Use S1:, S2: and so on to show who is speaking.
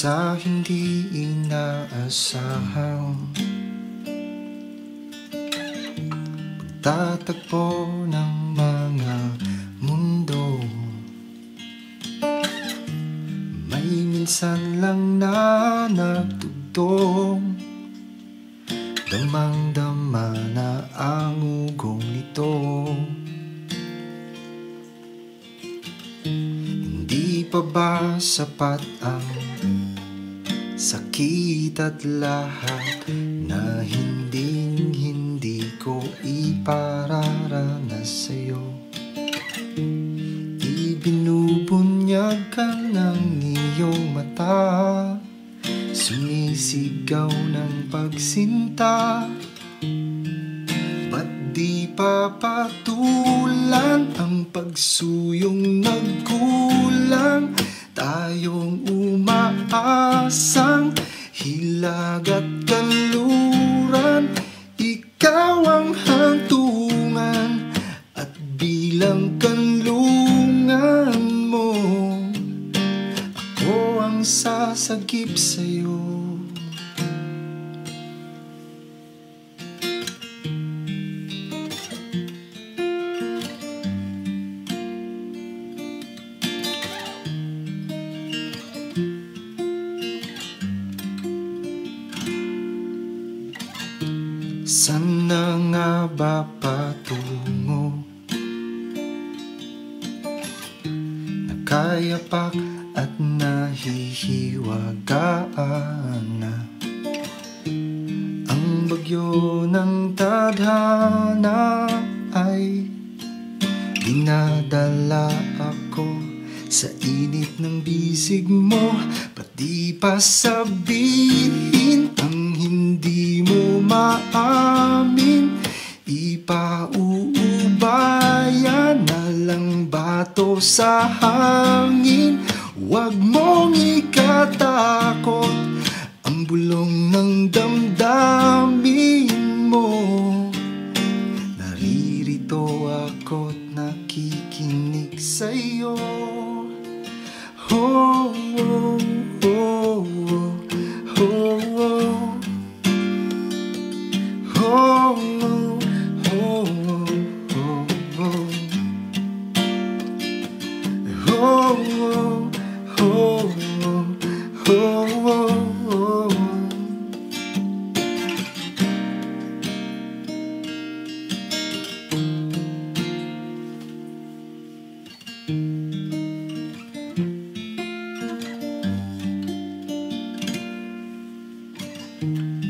S1: sa hindi inaasahan. Pagtatagpo ng mga mundo. May minsan lang na nagtugtong Damang-dama na ang ugong nito. Hindi pa ba sapat ang sakit at lahat Na hindi hindi ko ipararanas sa'yo. Ibinubunyag ka ng iyong mata. Sumisigaw ng pagsinta. Ba't di papatulan ang pagsuyong nagkulang? Tayong umaasang hilag at kaluran Ikaw ang hantungan at bilang kanlungan mo. Ako ang sasagip sa'yo Sana nga ba patungo? Nakayapak at nahihiwagaan na Ang bagyo ng tadhana ay Dinadala ako sa init ng bisig mo. Pati pa sabihin ang hindi mo maamin bato sa hangin. Huwag mong ikatakot ang bulong ng damdamin mo. Naririto ako't nakikinig sa'yo. Oh, oh, oh, oh, oh, oh, oh, oh, oh, oh, oh, you.